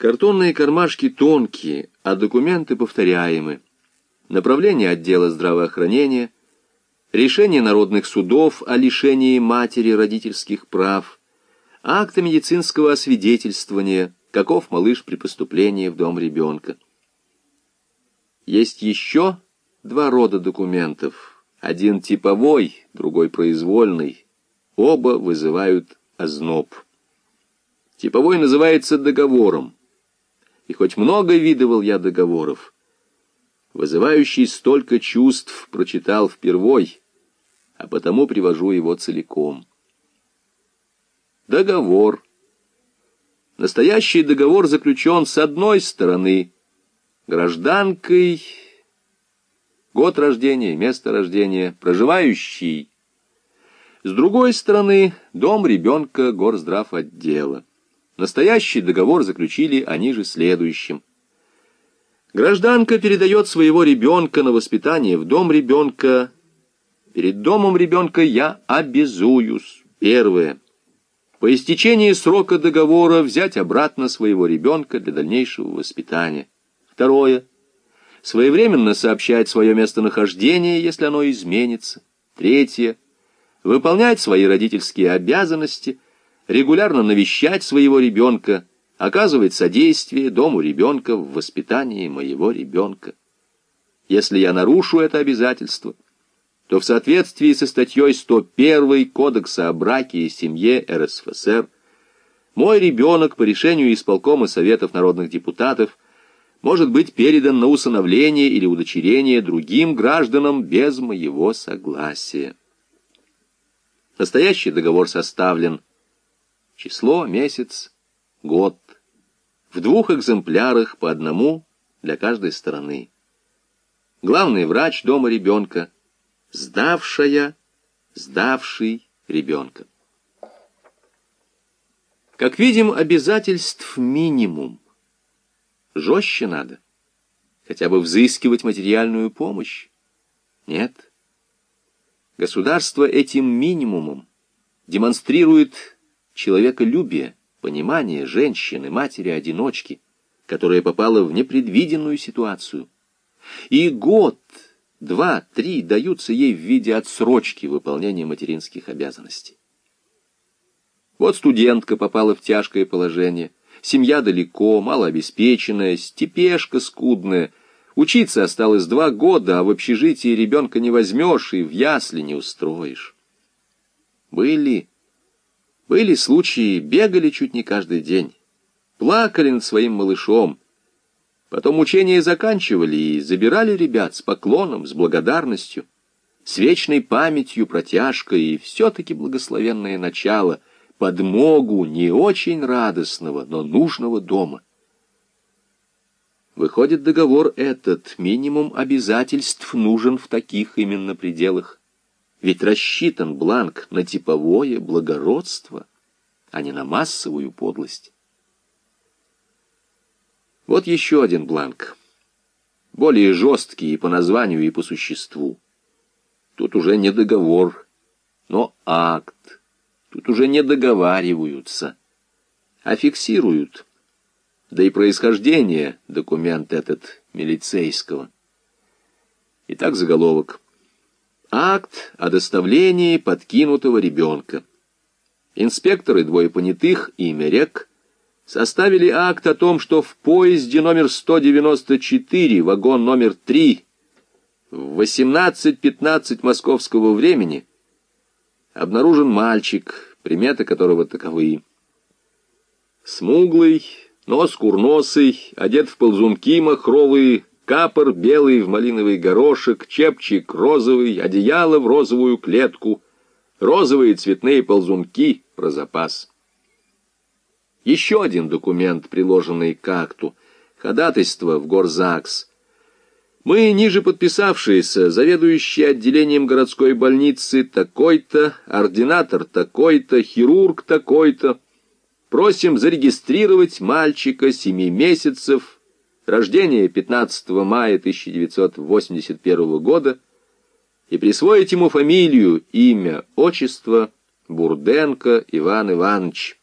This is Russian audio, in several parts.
Картонные кармашки тонкие, а документы повторяемы. Направление отдела здравоохранения, решение народных судов о лишении матери родительских прав, акты медицинского освидетельствования, каков малыш при поступлении в дом ребенка. Есть еще два рода документов. Один типовой, другой произвольный. Оба вызывают озноб. Типовой называется договором и хоть много видывал я договоров, вызывающий столько чувств прочитал впервой, а потому привожу его целиком. Договор. Настоящий договор заключен с одной стороны гражданкой, год рождения, место рождения, проживающий, с другой стороны дом ребенка горздрав отдела. Настоящий договор заключили они же следующим. Гражданка передает своего ребенка на воспитание в дом ребенка. Перед домом ребенка я обязуюсь. Первое. По истечении срока договора взять обратно своего ребенка для дальнейшего воспитания. Второе. Своевременно сообщать свое местонахождение, если оно изменится. Третье. Выполнять свои родительские обязанности – регулярно навещать своего ребенка, оказывать содействие дому ребенка в воспитании моего ребенка. Если я нарушу это обязательство, то в соответствии со статьей 101 Кодекса о браке и семье РСФСР мой ребенок по решению исполкома Советов народных депутатов может быть передан на усыновление или удочерение другим гражданам без моего согласия. Настоящий договор составлен число, месяц, год. В двух экземплярах по одному для каждой стороны. Главный врач дома ребенка, сдавшая, сдавший ребенка. Как видим, обязательств минимум. Жестче надо. Хотя бы взыскивать материальную помощь. Нет. Государство этим минимумом демонстрирует человеколюбие, понимание женщины, матери-одиночки, которая попала в непредвиденную ситуацию. И год, два, три даются ей в виде отсрочки выполнения материнских обязанностей. Вот студентка попала в тяжкое положение, семья далеко, малообеспеченная, степешка скудная, учиться осталось два года, а в общежитии ребенка не возьмешь и в ясли не устроишь. Были были случаи, бегали чуть не каждый день, плакали над своим малышом. Потом учения заканчивали и забирали ребят с поклоном, с благодарностью, с вечной памятью, протяжкой и все-таки благословенное начало, подмогу не очень радостного, но нужного дома. Выходит, договор этот, минимум обязательств нужен в таких именно пределах. Ведь рассчитан бланк на типовое благородство, а не на массовую подлость. Вот еще один бланк. Более жесткий и по названию, и по существу. Тут уже не договор, но акт. Тут уже не договариваются, а фиксируют. Да и происхождение документ этот милицейского. Итак, заголовок. Акт о доставлении подкинутого ребенка. Инспекторы двое понятых и Мерек составили акт о том, что в поезде номер 194, вагон номер 3, в 18.15 московского времени обнаружен мальчик, приметы которого таковы. Смуглый, нос курносый, одет в ползунки махровые, капор белый в малиновый горошек, чепчик розовый, одеяло в розовую клетку, розовые цветные ползунки про запас. Еще один документ, приложенный к акту, ходатайство в Горзакс. Мы, ниже подписавшиеся, заведующий отделением городской больницы такой-то, ординатор такой-то, хирург такой-то, просим зарегистрировать мальчика семи месяцев, рождения 15 мая 1981 года и присвоить ему фамилию, имя, отчество Бурденко Иван Иванович.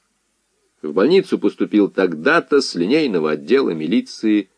В больницу поступил тогда-то с линейного отдела милиции